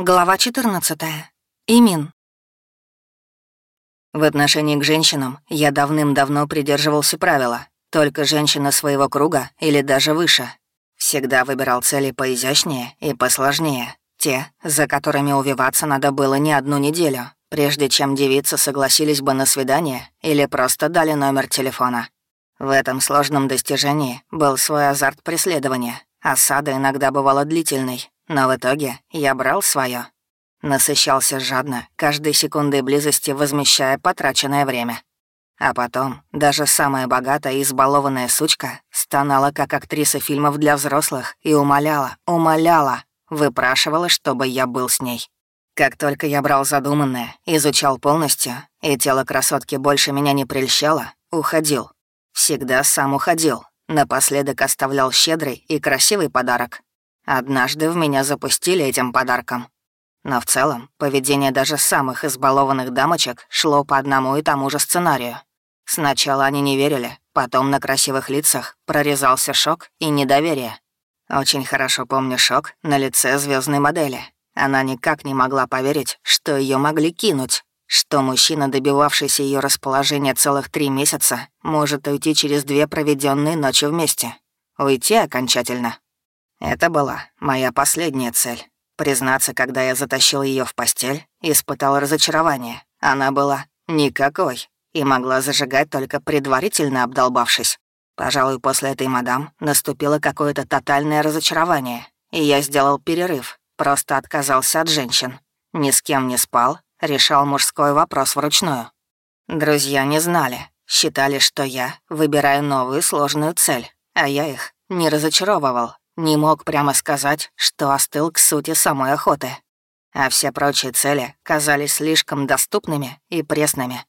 Глава 14. Имин. В отношении к женщинам я давным-давно придерживался правила «только женщина своего круга или даже выше». Всегда выбирал цели поизящнее и посложнее, те, за которыми увиваться надо было не одну неделю, прежде чем девицы согласились бы на свидание или просто дали номер телефона. В этом сложном достижении был свой азарт преследования. Осада иногда бывала длительной, но в итоге я брал свое. Насыщался жадно, каждой секундой близости возмещая потраченное время. А потом даже самая богатая и избалованная сучка стонала как актриса фильмов для взрослых и умоляла, умоляла, выпрашивала, чтобы я был с ней. Как только я брал задуманное, изучал полностью, и тело красотки больше меня не прельщало, уходил. Всегда сам уходил. Напоследок оставлял щедрый и красивый подарок. Однажды в меня запустили этим подарком. Но в целом, поведение даже самых избалованных дамочек шло по одному и тому же сценарию. Сначала они не верили, потом на красивых лицах прорезался шок и недоверие. Очень хорошо помню шок на лице звездной модели. Она никак не могла поверить, что ее могли кинуть, что мужчина, добивавшийся ее расположения целых три месяца, может уйти через две проведенные ночи вместе. Уйти окончательно. Это была моя последняя цель. Признаться, когда я затащил ее в постель, испытал разочарование. Она была никакой и могла зажигать только предварительно обдолбавшись. Пожалуй, после этой мадам наступило какое-то тотальное разочарование, и я сделал перерыв, просто отказался от женщин. Ни с кем не спал, решал мужской вопрос вручную. Друзья не знали, считали, что я выбираю новую сложную цель, а я их не разочаровывал, не мог прямо сказать, что остыл к сути самой охоты. А все прочие цели казались слишком доступными и пресными.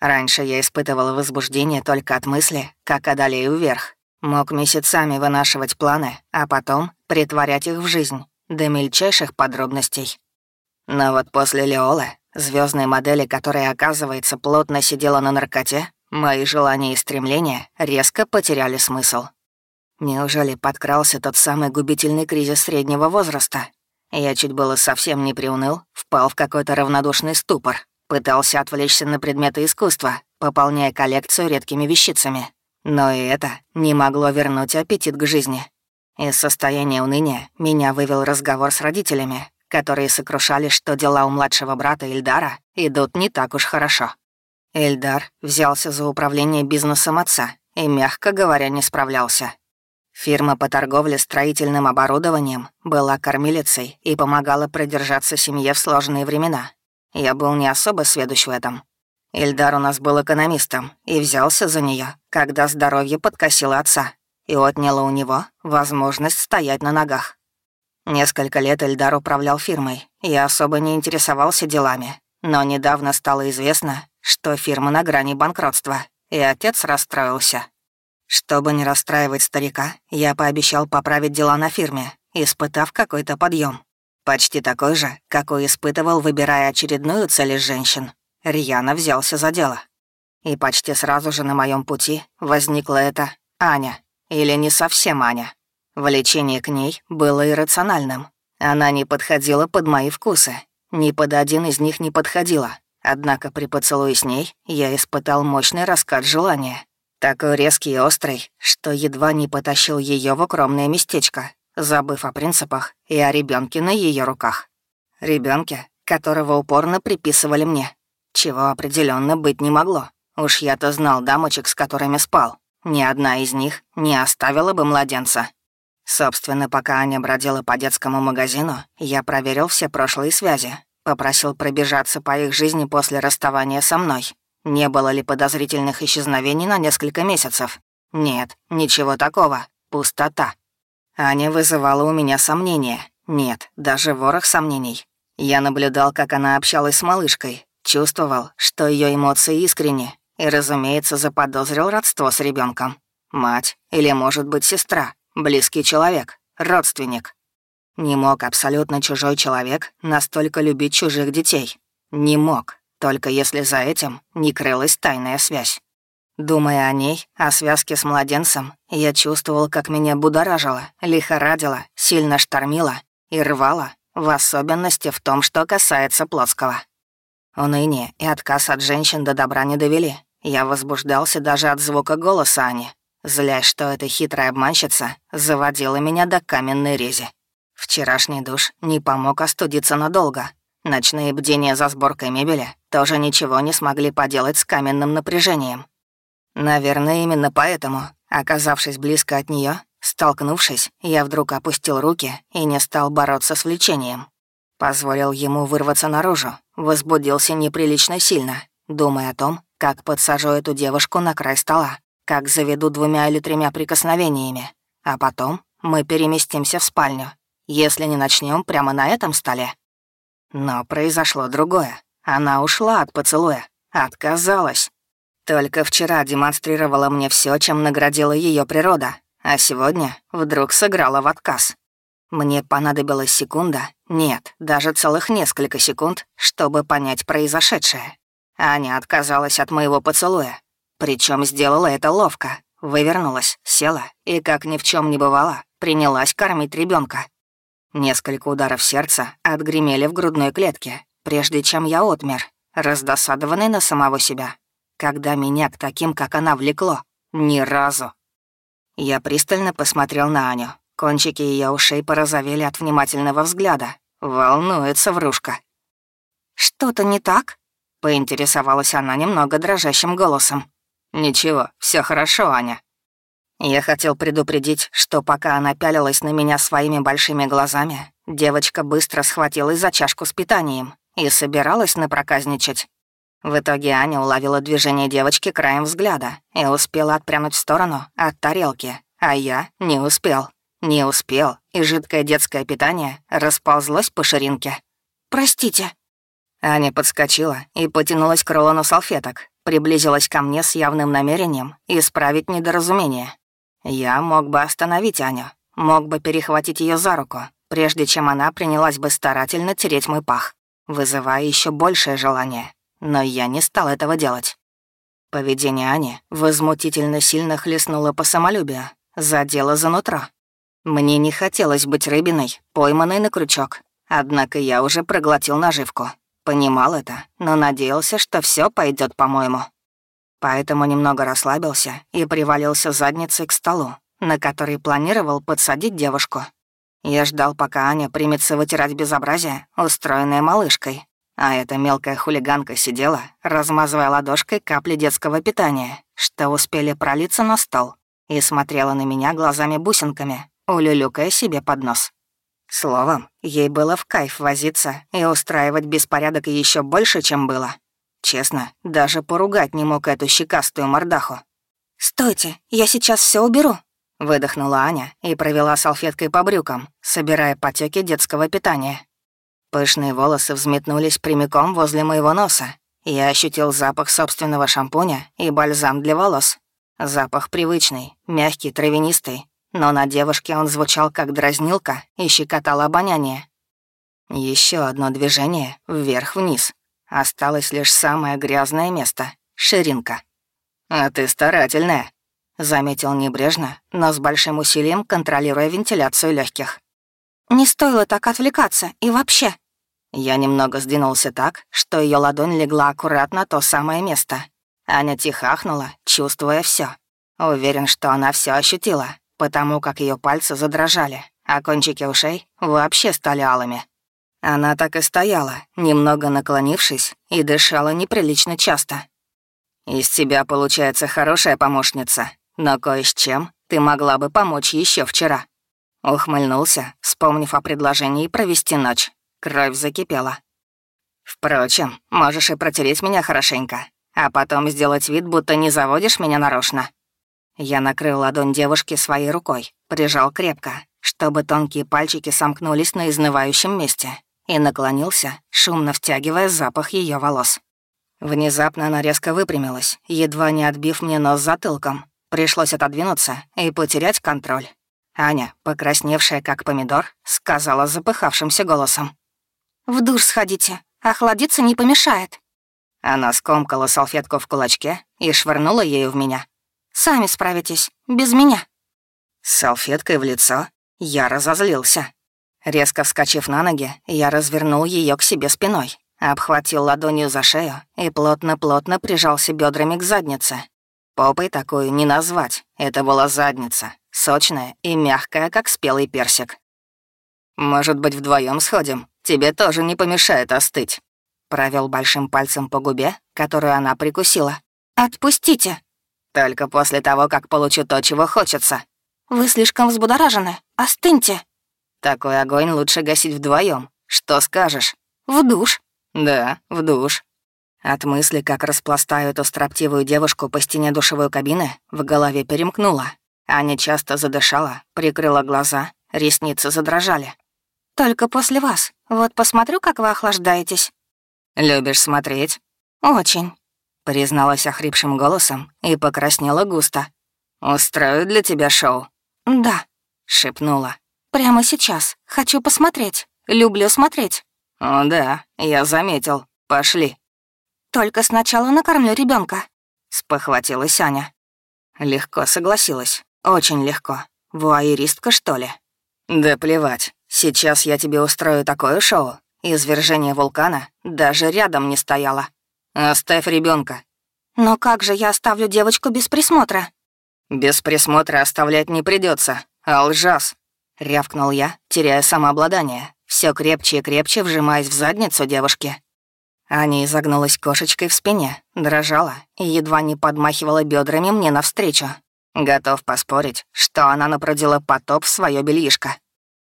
Раньше я испытывал возбуждение только от мысли, как одолею вверх. Мог месяцами вынашивать планы, а потом притворять их в жизнь, до мельчайших подробностей. Но вот после Леолы, звездной модели, которая, оказывается, плотно сидела на наркоте, мои желания и стремления резко потеряли смысл. Неужели подкрался тот самый губительный кризис среднего возраста? Я чуть было совсем не приуныл, впал в какой-то равнодушный ступор, пытался отвлечься на предметы искусства, пополняя коллекцию редкими вещицами. Но и это не могло вернуть аппетит к жизни. Из состояния уныния меня вывел разговор с родителями, которые сокрушали, что дела у младшего брата Ильдара идут не так уж хорошо. Ильдар взялся за управление бизнесом отца и, мягко говоря, не справлялся. Фирма по торговле строительным оборудованием была кормилицей и помогала продержаться семье в сложные времена. Я был не особо сведущ в этом. Ильдар у нас был экономистом и взялся за нее, когда здоровье подкосило отца и отняло у него возможность стоять на ногах. Несколько лет Ильдар управлял фирмой и особо не интересовался делами, но недавно стало известно, что фирма на грани банкротства, и отец расстроился. Чтобы не расстраивать старика, я пообещал поправить дела на фирме, испытав какой-то подъем. Почти такой же, какой испытывал, выбирая очередную цель из женщин. Рьяно взялся за дело. И почти сразу же на моем пути возникла эта Аня. Или не совсем Аня. Влечение к ней было иррациональным. Она не подходила под мои вкусы. Ни под один из них не подходила. Однако при поцелуе с ней я испытал мощный раскат желания. Такой резкий и острый, что едва не потащил ее в укромное местечко, забыв о принципах и о ребенке на ее руках. Ребенке, которого упорно приписывали мне, чего определенно быть не могло. Уж я-то знал дамочек, с которыми спал. Ни одна из них не оставила бы младенца. Собственно, пока Аня бродила по детскому магазину, я проверил все прошлые связи, попросил пробежаться по их жизни после расставания со мной. Не было ли подозрительных исчезновений на несколько месяцев? Нет, ничего такого. Пустота. Аня вызывала у меня сомнения. Нет, даже ворох сомнений. Я наблюдал, как она общалась с малышкой, чувствовал, что ее эмоции искренни, и, разумеется, заподозрил родство с ребенком. Мать или, может быть, сестра, близкий человек, родственник. Не мог абсолютно чужой человек настолько любить чужих детей. Не мог. Только если за этим не крылась тайная связь. Думая о ней, о связке с младенцем, я чувствовал, как меня будоражило, лихорадило, сильно штормило и рвало, в особенности в том, что касается плоского. Уныние и отказ от женщин до добра не довели. Я возбуждался даже от звука голоса Ани, злясь, что эта хитрая обманщица заводила меня до каменной рези. Вчерашний душ не помог остудиться надолго. Ночные бдения за сборкой мебели тоже ничего не смогли поделать с каменным напряжением. Наверное, именно поэтому, оказавшись близко от нее, столкнувшись, я вдруг опустил руки и не стал бороться с влечением. Позволил ему вырваться наружу, возбудился неприлично сильно, думая о том, как подсажу эту девушку на край стола, как заведу двумя или тремя прикосновениями, а потом мы переместимся в спальню, если не начнем прямо на этом столе. Но произошло другое. Она ушла от поцелуя, отказалась. Только вчера демонстрировала мне все, чем наградила ее природа, а сегодня вдруг сыграла в отказ. Мне понадобилась секунда, нет, даже целых несколько секунд, чтобы понять произошедшее. Аня отказалась от моего поцелуя. Причем сделала это ловко. Вывернулась, села и, как ни в чем не бывало, принялась кормить ребенка. Несколько ударов сердца отгремели в грудной клетке, прежде чем я отмер, раздосадованный на самого себя. Когда меня к таким, как она, влекло. Ни разу. Я пристально посмотрел на Аню. Кончики ее ушей порозовели от внимательного взгляда. Волнуется врушка. «Что-то не так?» — поинтересовалась она немного дрожащим голосом. «Ничего, все хорошо, Аня». Я хотел предупредить, что пока она пялилась на меня своими большими глазами, девочка быстро схватилась за чашку с питанием и собиралась напроказничать. В итоге Аня уловила движение девочки краем взгляда и успела отпрянуть в сторону от тарелки, а я не успел. Не успел, и жидкое детское питание расползлось по ширинке. «Простите». Аня подскочила и потянулась к рулону салфеток, приблизилась ко мне с явным намерением исправить недоразумение. Я мог бы остановить Аню, мог бы перехватить ее за руку, прежде чем она принялась бы старательно тереть мой пах, вызывая еще большее желание. Но я не стал этого делать. Поведение Ани возмутительно сильно хлестнуло по самолюбию, задело за нутро. Мне не хотелось быть рыбиной, пойманной на крючок. Однако я уже проглотил наживку. Понимал это, но надеялся, что все пойдет по-моему. Поэтому немного расслабился и привалился задницей к столу, на который планировал подсадить девушку. Я ждал, пока Аня примется вытирать безобразие, устроенное малышкой. А эта мелкая хулиганка сидела, размазывая ладошкой капли детского питания, что успели пролиться на стол, и смотрела на меня глазами-бусинками, улюлюкая себе под нос. Словом, ей было в кайф возиться и устраивать беспорядок еще больше, чем было. Честно, даже поругать не мог эту щекастую мордаху. «Стойте, я сейчас все уберу», — выдохнула Аня и провела салфеткой по брюкам, собирая потеки детского питания. Пышные волосы взметнулись прямиком возле моего носа. Я ощутил запах собственного шампуня и бальзам для волос. Запах привычный, мягкий, травянистый, но на девушке он звучал как дразнилка и щекотал обоняние. Еще одно движение вверх-вниз. Осталось лишь самое грязное место — ширинка. «А ты старательная», — заметил небрежно, но с большим усилием контролируя вентиляцию легких. «Не стоило так отвлекаться, и вообще...» Я немного сдвинулся так, что ее ладонь легла аккуратно на то самое место. Аня тихо ахнула, чувствуя все. Уверен, что она все ощутила, потому как ее пальцы задрожали, а кончики ушей вообще стали алыми. Она так и стояла, немного наклонившись, и дышала неприлично часто. «Из тебя получается хорошая помощница, но кое с чем ты могла бы помочь еще вчера». Ухмыльнулся, вспомнив о предложении провести ночь. Кровь закипела. «Впрочем, можешь и протереть меня хорошенько, а потом сделать вид, будто не заводишь меня нарочно». Я накрыл ладонь девушки своей рукой, прижал крепко, чтобы тонкие пальчики сомкнулись на изнывающем месте, и наклонился, шумно втягивая запах ее волос. Внезапно она резко выпрямилась, едва не отбив мне нос затылком. Пришлось отодвинуться и потерять контроль. Аня, покрасневшая как помидор, сказала запыхавшимся голосом. «В душ сходите, охладиться не помешает». Она скомкала салфетку в кулачке и швырнула ею в меня. Сами справитесь, без меня». С салфеткой в лицо я разозлился. Резко вскочив на ноги, я развернул ее к себе спиной, обхватил ладонью за шею и плотно-плотно прижался бедрами к заднице. Попой такую не назвать, это была задница, сочная и мягкая, как спелый персик. «Может быть, вдвоем сходим? Тебе тоже не помешает остыть». Провел большим пальцем по губе, которую она прикусила. «Отпустите!» «Только после того, как получу то, чего хочется». «Вы слишком взбудоражены. Остыньте!» «Такой огонь лучше гасить вдвоем. Что скажешь?» «В душ». «Да, в душ». От мысли, как распластаю эту строптивую девушку по стене душевой кабины, в голове перемкнула. Аня часто задышала, прикрыла глаза, ресницы задрожали. «Только после вас. Вот посмотрю, как вы охлаждаетесь». «Любишь смотреть?» «Очень», — призналась охрипшим голосом и покраснела густо. «Устрою для тебя шоу?» «Да», — шепнула. «Прямо сейчас. Хочу посмотреть. Люблю смотреть». «О, да, я заметил. Пошли». «Только сначала накормлю ребенка, спохватилась Аня. Легко согласилась. Очень легко. Вуайеристка, что ли? Да плевать. Сейчас я тебе устрою такое шоу. Извержение вулкана даже рядом не стояло. Оставь ребенка. Но как же я оставлю девочку без присмотра? Без присмотра оставлять не придется. Алжас. Рявкнул я, теряя самообладание, все крепче и крепче вжимаясь в задницу девушки. Аня изогнулась кошечкой в спине, дрожала и едва не подмахивала бедрами мне навстречу. Готов поспорить, что она напродила потоп в свое бельишко.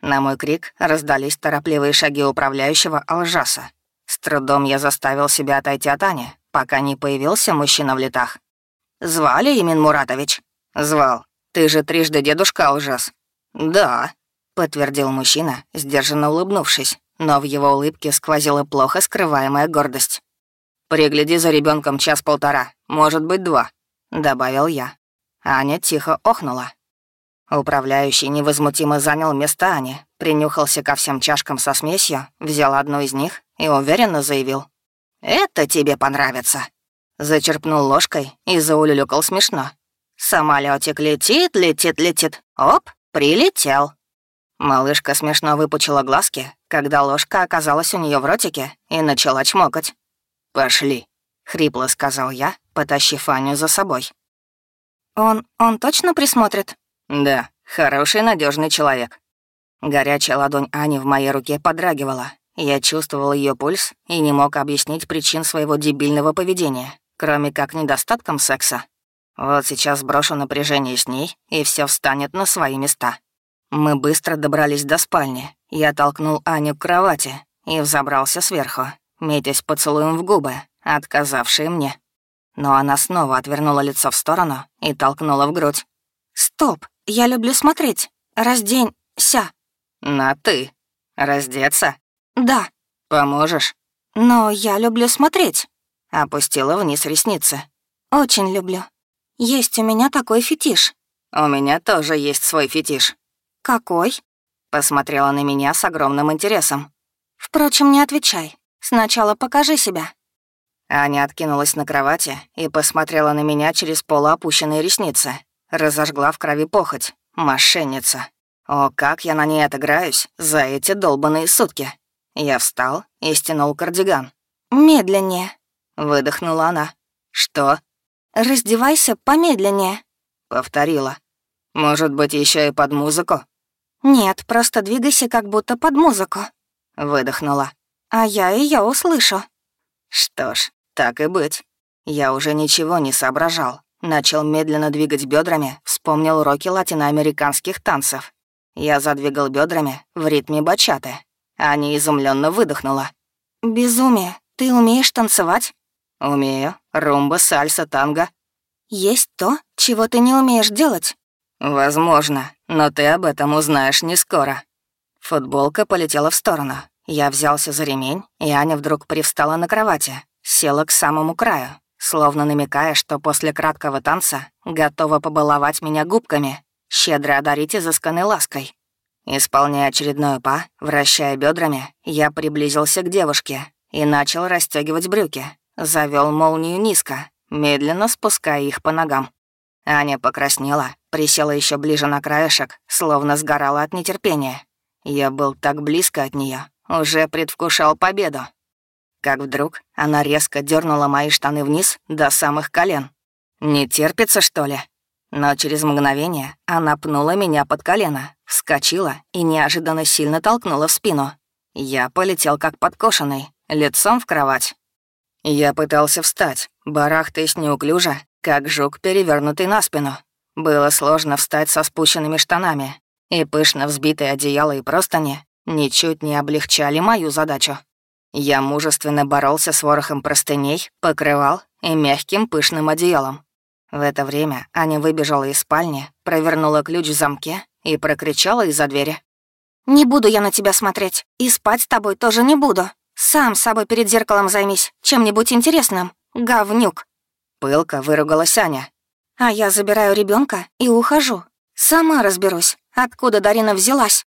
На мой крик раздались торопливые шаги управляющего Алжаса. С трудом я заставил себя отойти от Ани, пока не появился мужчина в летах. «Звали Имин Муратович?» «Звал. Ты же трижды дедушка Алжас». «Да», — подтвердил мужчина, сдержанно улыбнувшись, но в его улыбке сквозила плохо скрываемая гордость. «Пригляди за ребенком час-полтора, может быть, два», — добавил я. Аня тихо охнула. Управляющий невозмутимо занял место Ани, принюхался ко всем чашкам со смесью, взял одну из них и уверенно заявил. «Это тебе понравится». Зачерпнул ложкой и заулюлюкал смешно. Самолетик летит, летит, летит. Оп, прилетел. Малышка смешно выпучила глазки, когда ложка оказалась у нее в ротике и начала чмокать. «Пошли», — хрипло сказал я, потащив Аню за собой. «Он... он точно присмотрит?» «Да, хороший, надежный человек». Горячая ладонь Ани в моей руке подрагивала. Я чувствовал ее пульс и не мог объяснить причин своего дебильного поведения, кроме как недостатком секса. Вот сейчас брошу напряжение с ней, и все встанет на свои места. Мы быстро добрались до спальни. Я толкнул Аню к кровати и взобрался сверху, метясь поцелуем в губы, отказавшие мне. Но она снова отвернула лицо в сторону и толкнула в грудь. «Стоп! Я люблю смотреть. Разденься». «На ты. Раздеться?» «Да». «Поможешь?» «Но я люблю смотреть». Опустила вниз ресницы. «Очень люблю. Есть у меня такой фетиш». «У меня тоже есть свой фетиш». «Какой?» Посмотрела на меня с огромным интересом. «Впрочем, не отвечай. Сначала покажи себя». Аня откинулась на кровати и посмотрела на меня через полуопущенные ресницы. Разожгла в крови похоть. Мошенница. О, как я на ней отыграюсь за эти долбанные сутки. Я встал и стянул кардиган. «Медленнее», — выдохнула она. «Что?» «Раздевайся помедленнее», — повторила. «Может быть, еще и под музыку?» «Нет, просто двигайся как будто под музыку», — выдохнула. «А я ее услышу». Что ж, так и быть. Я уже ничего не соображал. Начал медленно двигать бедрами, вспомнил уроки латиноамериканских танцев. Я задвигал бедрами в ритме бачаты. Аня изумленно выдохнула. «Безумие, ты умеешь танцевать?» «Умею. Румба, сальса, танго». «Есть то, чего ты не умеешь делать?» «Возможно, но ты об этом узнаешь не скоро». Футболка полетела в сторону. Я взялся за ремень, и Аня вдруг привстала на кровати, села к самому краю, словно намекая, что после краткого танца готова побаловать меня губками, щедро одарить изысканной лаской. Исполняя очередной па, вращая бедрами, я приблизился к девушке и начал расстегивать брюки, завел молнию низко, медленно спуская их по ногам. Аня покраснела, присела еще ближе на краешек, словно сгорала от нетерпения. Я был так близко от нее, уже предвкушал победу. Как вдруг она резко дернула мои штаны вниз до самых колен. Не терпится, что ли? Но через мгновение она пнула меня под колено, вскочила и неожиданно сильно толкнула в спину. Я полетел как подкошенный, лицом в кровать. Я пытался встать, барахтаясь неуклюже, как жук, перевернутый на спину. Было сложно встать со спущенными штанами, и пышно взбитые одеяла и простыни ничуть не облегчали мою задачу. Я мужественно боролся с ворохом простыней, покрывал и мягким пышным одеялом. В это время Аня выбежала из спальни, провернула ключ в замке и прокричала из-за двери. «Не буду я на тебя смотреть, и спать с тобой тоже не буду. Сам с собой перед зеркалом займись, чем-нибудь интересным, говнюк». Пылко выругалась Аня. «А я забираю ребенка и ухожу. Сама разберусь, откуда Дарина взялась».